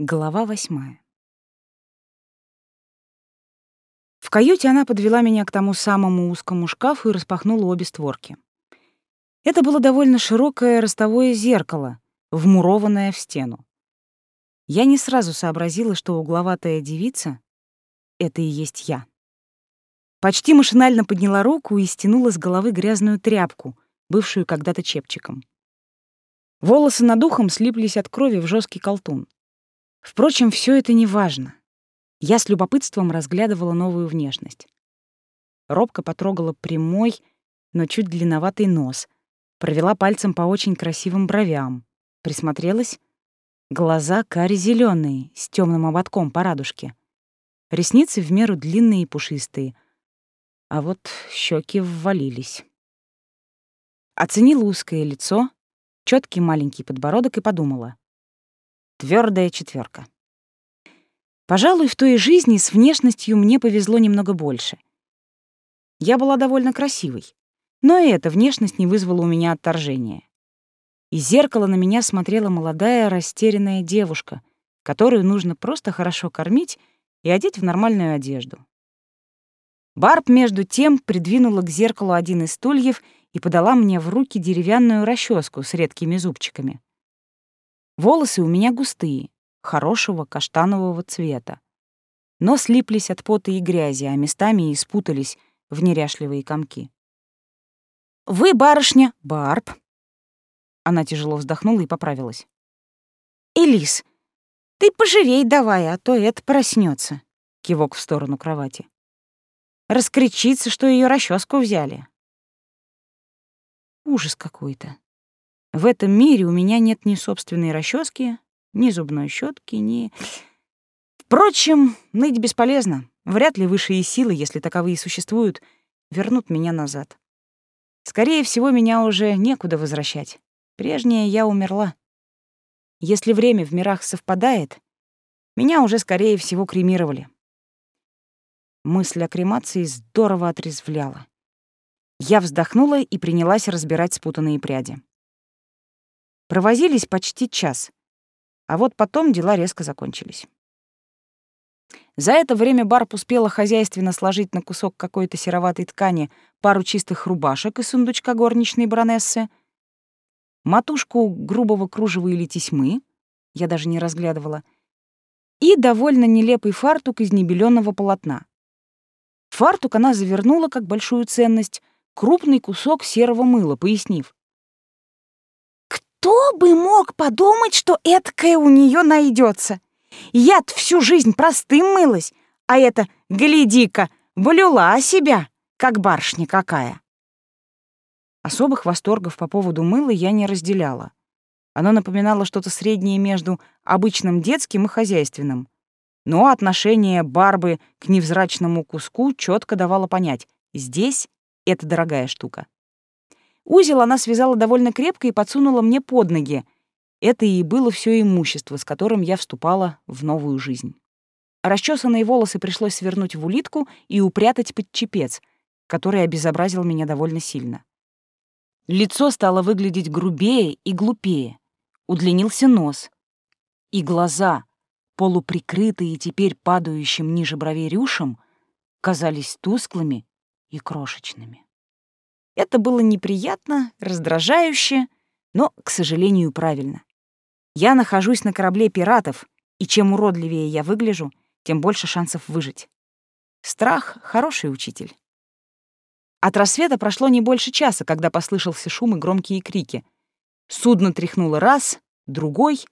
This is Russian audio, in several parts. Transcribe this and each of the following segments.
Глава восьмая. В каюте она подвела меня к тому самому узкому шкафу и распахнула обе створки. Это было довольно широкое ростовое зеркало, вмурованное в стену. Я не сразу сообразила, что угловатая девица — это и есть я. Почти машинально подняла руку и стянула с головы грязную тряпку, бывшую когда-то чепчиком. Волосы над ухом слиплись от крови в жесткий колтун. Впрочем, все это не важно. Я с любопытством разглядывала новую внешность. Робко потрогала прямой, но чуть длинноватый нос, провела пальцем по очень красивым бровям, присмотрелась. Глаза кари зеленые с темным ободком по радужке. Ресницы в меру длинные и пушистые, а вот щеки ввалились. Оценила узкое лицо, четкий маленький подбородок и подумала. Твердая четверка. Пожалуй, в той жизни с внешностью мне повезло немного больше. Я была довольно красивой, но и эта внешность не вызвала у меня отторжения. Из зеркала на меня смотрела молодая, растерянная девушка, которую нужно просто хорошо кормить и одеть в нормальную одежду. Барб, между тем, придвинула к зеркалу один из стульев и подала мне в руки деревянную расческу с редкими зубчиками. Волосы у меня густые, хорошего каштанового цвета. Но слиплись от пота и грязи, а местами и спутались в неряшливые комки. «Вы, барышня, Барб!» Она тяжело вздохнула и поправилась. «Элис, ты поживей давай, а то это проснется. Кивок в сторону кровати. Раскричится, что ее расческу взяли. Ужас какой-то. В этом мире у меня нет ни собственной расчески, ни зубной щетки, ни... Впрочем, ныть бесполезно. Вряд ли высшие силы, если таковые существуют, вернут меня назад. Скорее всего, меня уже некуда возвращать. Прежняя я умерла. Если время в мирах совпадает, меня уже, скорее всего, кремировали. Мысль о кремации здорово отрезвляла. Я вздохнула и принялась разбирать спутанные пряди. Провозились почти час, а вот потом дела резко закончились. За это время Барб успела хозяйственно сложить на кусок какой-то сероватой ткани пару чистых рубашек из сундучка горничной баронессы, матушку грубого кружева или тесьмы, я даже не разглядывала, и довольно нелепый фартук из небеленого полотна. Фартук она завернула как большую ценность, крупный кусок серого мыла, пояснив. Кто бы мог подумать, что эткое у нее найдется? я всю жизнь простым мылась, а это, гляди-ка, блюла себя, как барышня какая. Особых восторгов по поводу мыла я не разделяла. Оно напоминало что-то среднее между обычным детским и хозяйственным. Но отношение Барбы к невзрачному куску четко давало понять — здесь это дорогая штука. Узел она связала довольно крепко и подсунула мне под ноги. Это и было все имущество, с которым я вступала в новую жизнь. Расчесанные волосы пришлось свернуть в улитку и упрятать под чепец, который обезобразил меня довольно сильно. Лицо стало выглядеть грубее и глупее. Удлинился нос. И глаза, полуприкрытые теперь падающим ниже бровей рюшем, казались тусклыми и крошечными. Это было неприятно, раздражающе, но, к сожалению, правильно. Я нахожусь на корабле пиратов, и чем уродливее я выгляжу, тем больше шансов выжить. Страх — хороший учитель. От рассвета прошло не больше часа, когда послышался шум и громкие крики. Судно тряхнуло раз, другой,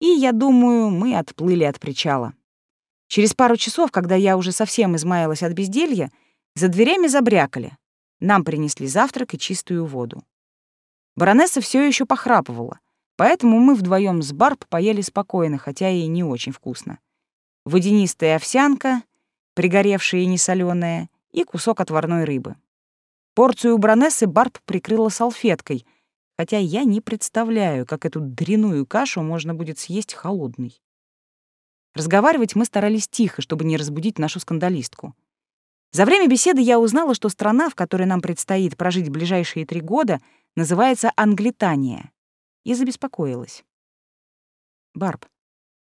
и, я думаю, мы отплыли от причала. Через пару часов, когда я уже совсем измаялась от безделья, за дверями забрякали. Нам принесли завтрак и чистую воду. Баронесса все еще похрапывала, поэтому мы вдвоем с Барб поели спокойно, хотя и не очень вкусно. Водянистая овсянка, пригоревшая и несолёная, и кусок отварной рыбы. Порцию баронессы Барб прикрыла салфеткой, хотя я не представляю, как эту дряную кашу можно будет съесть холодной. Разговаривать мы старались тихо, чтобы не разбудить нашу скандалистку. За время беседы я узнала, что страна, в которой нам предстоит прожить ближайшие три года, называется Англитания, и забеспокоилась. «Барб,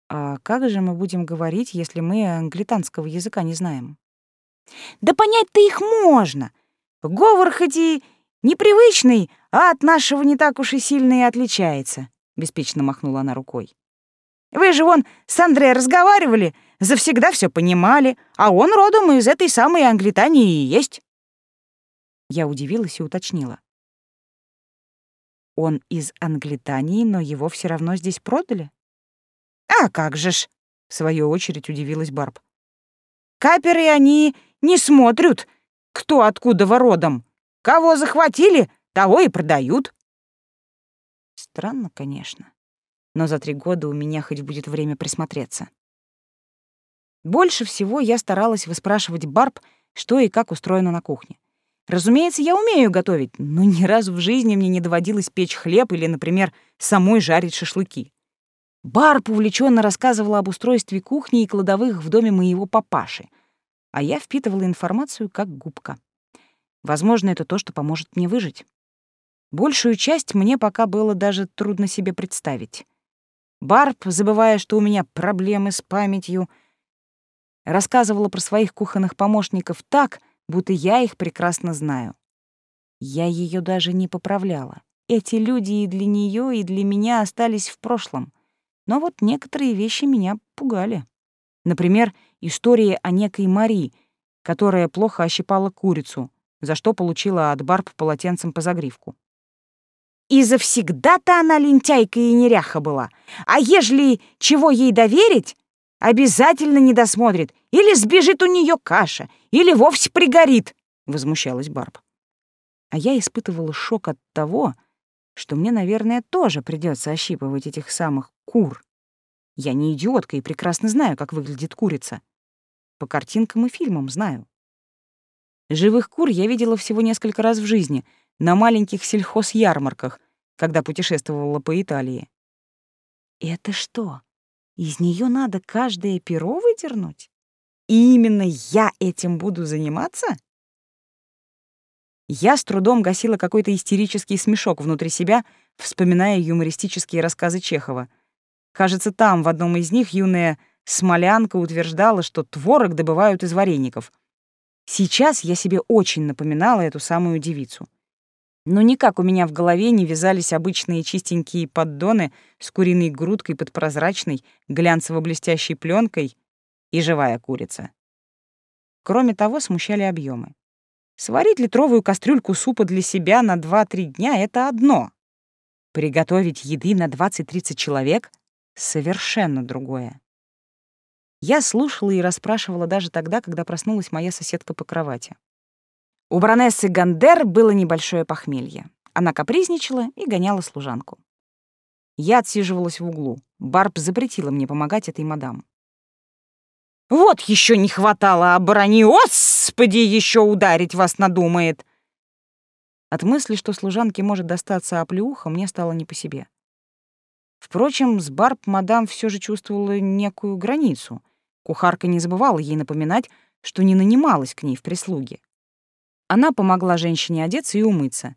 А как же мы будем говорить, если мы англитанского языка не знаем? Да понять-то их можно. Говор хоть и непривычный, а от нашего не так уж и сильно и отличается, беспечно махнула она рукой. Вы же вон с Андре разговаривали, завсегда все понимали, а он родом из этой самой Англитании и есть. Я удивилась и уточнила. Он из Англитании, но его все равно здесь продали? А как же ж, в свою очередь удивилась Барб. Каперы они не смотрят, кто откуда родом. Кого захватили, того и продают. Странно, конечно. Но за три года у меня хоть будет время присмотреться. Больше всего я старалась выспрашивать Барб, что и как устроено на кухне. Разумеется, я умею готовить, но ни разу в жизни мне не доводилось печь хлеб или, например, самой жарить шашлыки. Барб увлеченно рассказывала об устройстве кухни и кладовых в доме моего папаши, а я впитывала информацию как губка. Возможно, это то, что поможет мне выжить. Большую часть мне пока было даже трудно себе представить. Барб, забывая, что у меня проблемы с памятью, рассказывала про своих кухонных помощников так, будто я их прекрасно знаю. Я ее даже не поправляла. Эти люди и для нее, и для меня остались в прошлом. Но вот некоторые вещи меня пугали. Например, история о некой Мари, которая плохо ощипала курицу, за что получила от Барб полотенцем по загривку. И завсегда-то она лентяйка и неряха была. А ежели чего ей доверить, обязательно не досмотрит. Или сбежит у нее каша, или вовсе пригорит, — возмущалась Барб. А я испытывала шок от того, что мне, наверное, тоже придется ощипывать этих самых кур. Я не идиотка и прекрасно знаю, как выглядит курица. По картинкам и фильмам знаю. Живых кур я видела всего несколько раз в жизни, на маленьких сельхозярмарках, когда путешествовала по Италии. Это что, из нее надо каждое перо выдернуть? И именно я этим буду заниматься? Я с трудом гасила какой-то истерический смешок внутри себя, вспоминая юмористические рассказы Чехова. Кажется, там, в одном из них, юная смолянка утверждала, что творог добывают из вареников. Сейчас я себе очень напоминала эту самую девицу. Но никак у меня в голове не вязались обычные чистенькие поддоны с куриной грудкой под прозрачной, глянцево-блестящей пленкой и живая курица. Кроме того, смущали объемы. Сварить литровую кастрюльку супа для себя на 2-3 дня — это одно. Приготовить еды на 20-30 человек — совершенно другое. Я слушала и расспрашивала даже тогда, когда проснулась моя соседка по кровати. У баронессы Гандер было небольшое похмелье. Она капризничала и гоняла служанку. Я отсиживалась в углу. Барб запретила мне помогать этой мадам. «Вот еще не хватало, оборони! Господи, еще ударить вас надумает!» От мысли, что служанке может достаться оплеуха, мне стало не по себе. Впрочем, с Барб мадам все же чувствовала некую границу. Кухарка не забывала ей напоминать, что не нанималась к ней в прислуге. Она помогла женщине одеться и умыться,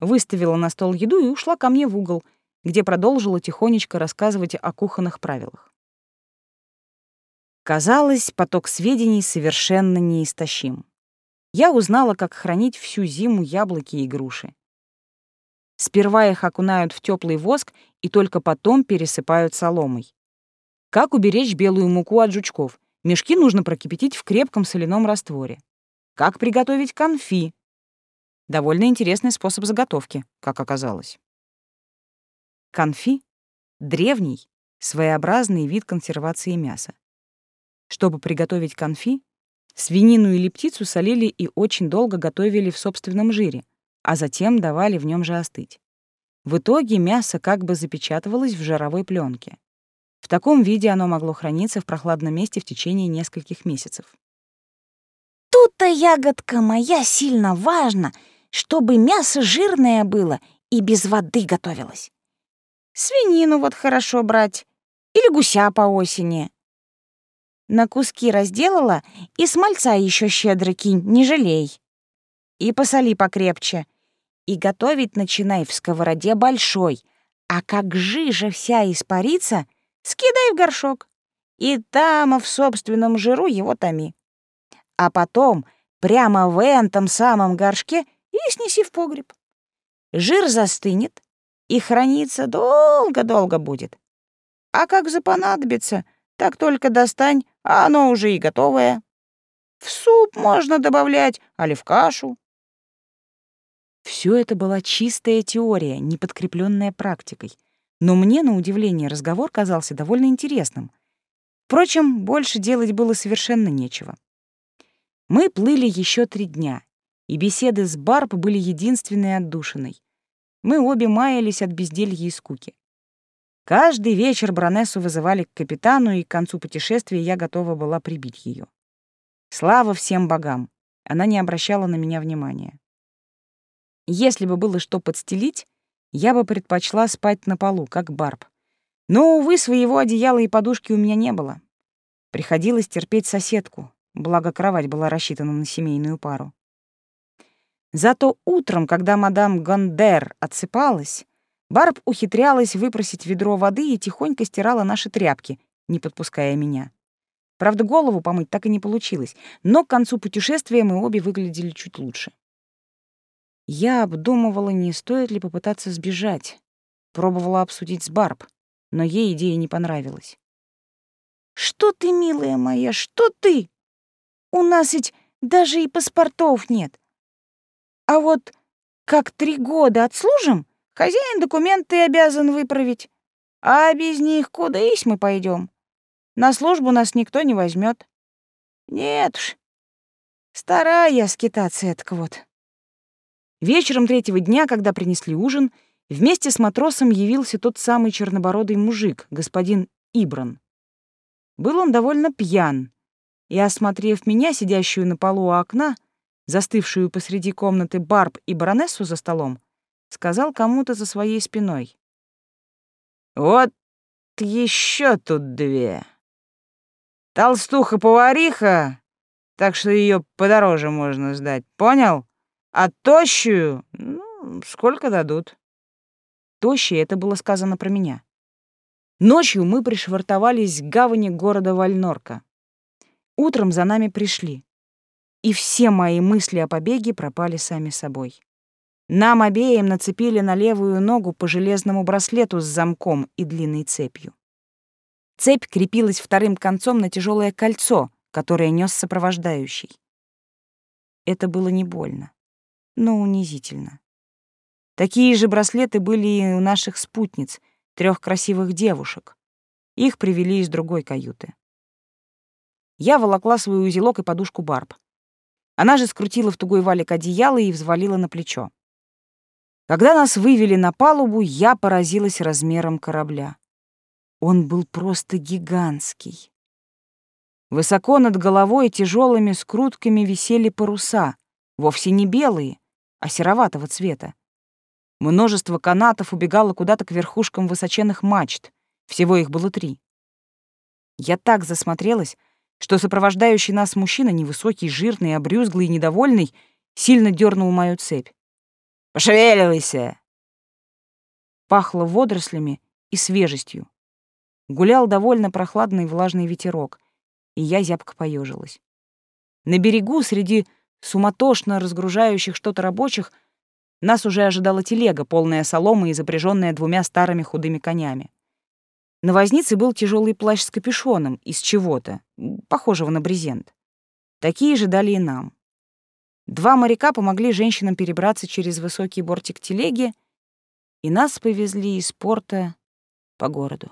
выставила на стол еду и ушла ко мне в угол, где продолжила тихонечко рассказывать о кухонных правилах. Казалось, поток сведений совершенно неистощим. Я узнала, как хранить всю зиму яблоки и груши. Сперва их окунают в теплый воск и только потом пересыпают соломой. Как уберечь белую муку от жучков? Мешки нужно прокипятить в крепком соляном растворе. Как приготовить конфи? Довольно интересный способ заготовки, как оказалось. Конфи — древний, своеобразный вид консервации мяса. Чтобы приготовить конфи, свинину или птицу солили и очень долго готовили в собственном жире, а затем давали в нем же остыть. В итоге мясо как бы запечатывалось в жировой пленке. В таком виде оно могло храниться в прохладном месте в течение нескольких месяцев. Тут-то, ягодка моя, сильно важно, чтобы мясо жирное было и без воды готовилось. Свинину вот хорошо брать или гуся по осени. На куски разделала и смальца еще щедро кинь, не жалей. И посоли покрепче. И готовить начинай в сковороде большой, а как жижа вся испарится, скидай в горшок. и там в собственном жиру его томи. А потом прямо в этом самом горшке и снеси в погреб. Жир застынет и храниться долго-долго будет. А как запонадобится, так только достань, а оно уже и готовое. В суп можно добавлять, али в кашу. Все это была чистая теория, не подкрепленная практикой. Но мне, на удивление, разговор казался довольно интересным. Впрочем, больше делать было совершенно нечего. Мы плыли еще три дня, и беседы с Барб были единственной отдушиной. Мы обе маялись от безделья и скуки. Каждый вечер Бронессу вызывали к капитану, и к концу путешествия я готова была прибить ее. Слава всем богам! Она не обращала на меня внимания. Если бы было что подстелить, я бы предпочла спать на полу, как Барб. Но, увы, своего одеяла и подушки у меня не было. Приходилось терпеть соседку, благо кровать была рассчитана на семейную пару. Зато утром, когда мадам Гондер отсыпалась, Барб ухитрялась выпросить ведро воды и тихонько стирала наши тряпки, не подпуская меня. Правда, голову помыть так и не получилось, но к концу путешествия мы обе выглядели чуть лучше. Я обдумывала, не стоит ли попытаться сбежать. Пробовала обсудить с Барб, но ей идея не понравилась. «Что ты, милая моя, что ты? У нас ведь даже и паспортов нет. А вот как три года отслужим, хозяин документы обязан выправить. А без них куда есть мы пойдем? На службу нас никто не возьмет. Нет уж, старая я скитаться этак вот. Вечером третьего дня, когда принесли ужин, вместе с матросом явился тот самый чернобородый мужик, господин Ибран. Был он довольно пьян, и, осмотрев меня, сидящую на полу у окна, застывшую посреди комнаты Барб и баронессу за столом, сказал кому-то за своей спиной. «Вот еще тут две. Толстуха-повариха, так что ее подороже можно сдать, понял? А тощую, ну, сколько дадут?» Тощая — это было сказано про меня. Ночью мы пришвартовались к гавани города Вальнорка. Утром за нами пришли и все мои мысли о побеге пропали сами собой. Нам обеим нацепили на левую ногу по железному браслету с замком и длинной цепью. Цепь крепилась вторым концом на тяжелое кольцо, которое нес сопровождающий. Это было не больно, но унизительно. Такие же браслеты были и у наших спутниц, трех красивых девушек. Их привели из другой каюты. Я волокла свой узелок и подушку Барб. Она же скрутила в тугой валик одеяло и взвалила на плечо. Когда нас вывели на палубу, я поразилась размером корабля. Он был просто гигантский. Высоко над головой тяжелыми скрутками висели паруса, вовсе не белые, а сероватого цвета. Множество канатов убегало куда-то к верхушкам высоченных мачт. Всего их было три. Я так засмотрелась, что сопровождающий нас мужчина, невысокий, жирный, обрюзглый и недовольный, сильно дернул мою цепь. «Пошевеливайся!» Пахло водорослями и свежестью. Гулял довольно прохладный влажный ветерок, и я зябко поежилась. На берегу, среди суматошно разгружающих что-то рабочих, нас уже ожидала телега, полная соломы и запряженная двумя старыми худыми конями. На вознице был тяжелый плащ с капюшоном из чего-то, похожего на брезент. Такие же дали и нам. Два моряка помогли женщинам перебраться через высокий бортик телеги, и нас повезли из порта по городу.